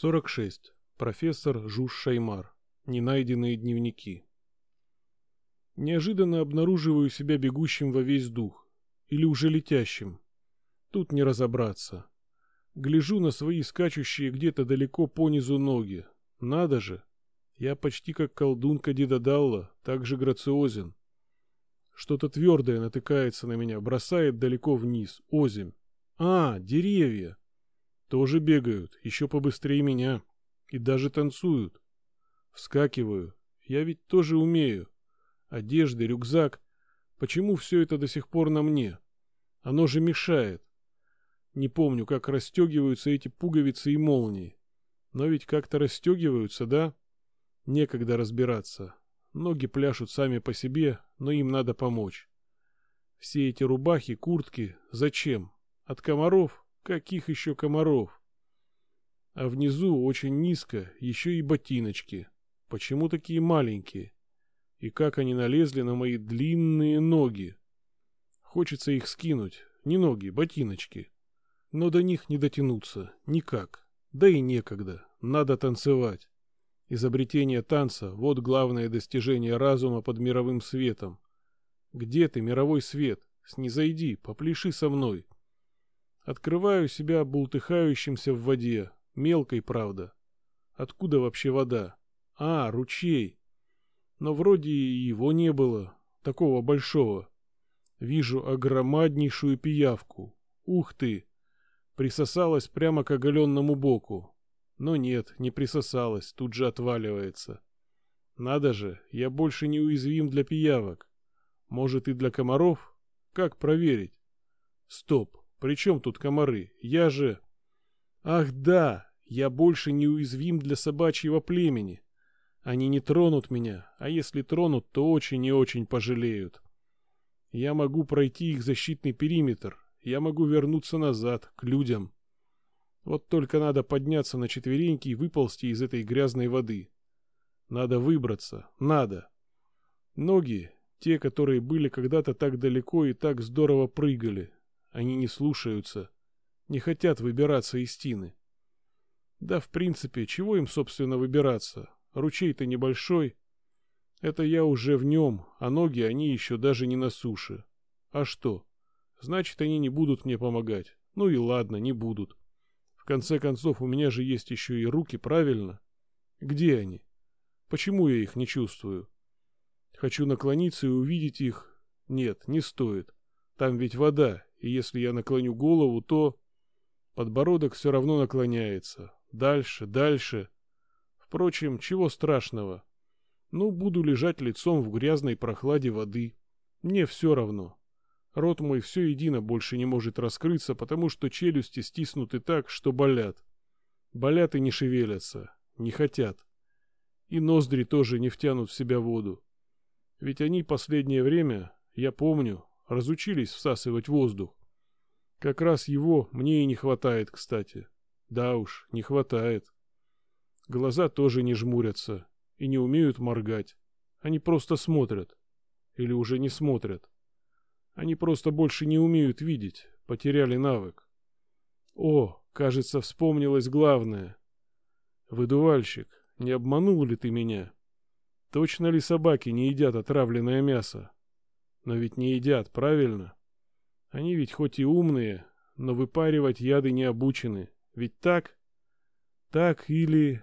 46. Профессор Жуж Шаймар. Ненайденные дневники. Неожиданно обнаруживаю себя бегущим во весь дух. Или уже летящим. Тут не разобраться. Гляжу на свои скачущие где-то далеко по низу ноги. Надо же. Я почти как колдунка Дидадалла, так же грациозен. Что-то твердое натыкается на меня, бросает далеко вниз, озимь. А, деревья. Тоже бегают, еще побыстрее меня. И даже танцуют. Вскакиваю. Я ведь тоже умею. Одежда, рюкзак. Почему все это до сих пор на мне? Оно же мешает. Не помню, как расстегиваются эти пуговицы и молнии. Но ведь как-то расстегиваются, да? Некогда разбираться. Ноги пляшут сами по себе, но им надо помочь. Все эти рубахи, куртки, зачем? От комаров? Каких еще комаров? А внизу очень низко еще и ботиночки. Почему такие маленькие? И как они налезли на мои длинные ноги? Хочется их скинуть. Не ноги, ботиночки. Но до них не дотянуться. Никак. Да и некогда. Надо танцевать. Изобретение танца – вот главное достижение разума под мировым светом. Где ты, мировой свет? Снизойди, попляши со мной. Открываю себя бултыхающимся в воде. Мелкой, правда. Откуда вообще вода? А, ручей. Но вроде и его не было. Такого большого. Вижу огромаднейшую пиявку. Ух ты! Присосалась прямо к оголенному боку. Но нет, не присосалась, тут же отваливается. Надо же, я больше не уязвим для пиявок. Может и для комаров? Как проверить? Стоп, при чем тут комары? Я же... Ах да, я больше не уязвим для собачьего племени. Они не тронут меня, а если тронут, то очень и очень пожалеют. Я могу пройти их защитный периметр, я могу вернуться назад, к людям. Вот только надо подняться на четвереньки и выползти из этой грязной воды. Надо выбраться, надо. Ноги, те, которые были когда-то так далеко и так здорово прыгали, они не слушаются, не хотят выбираться из тины. Да, в принципе, чего им, собственно, выбираться? Ручей-то небольшой. Это я уже в нем, а ноги они еще даже не на суше. А что? Значит, они не будут мне помогать. Ну и ладно, не будут. В конце концов, у меня же есть еще и руки, правильно? Где они? Почему я их не чувствую? Хочу наклониться и увидеть их. Нет, не стоит. Там ведь вода, и если я наклоню голову, то... Подбородок все равно наклоняется. Дальше, дальше. Впрочем, чего страшного? Ну, буду лежать лицом в грязной прохладе воды. Мне все равно. Рот мой все едино больше не может раскрыться, потому что челюсти стиснуты так, что болят. Болят и не шевелятся, не хотят. И ноздри тоже не втянут в себя воду. Ведь они последнее время, я помню, разучились всасывать воздух. Как раз его мне и не хватает, кстати. Да уж, не хватает. Глаза тоже не жмурятся и не умеют моргать. Они просто смотрят. Или уже не смотрят. Они просто больше не умеют видеть, потеряли навык. О, кажется, вспомнилось главное. Выдувальщик, не обманул ли ты меня? Точно ли собаки не едят отравленное мясо? Но ведь не едят, правильно? Они ведь хоть и умные, но выпаривать яды не обучены. Ведь так? Так или...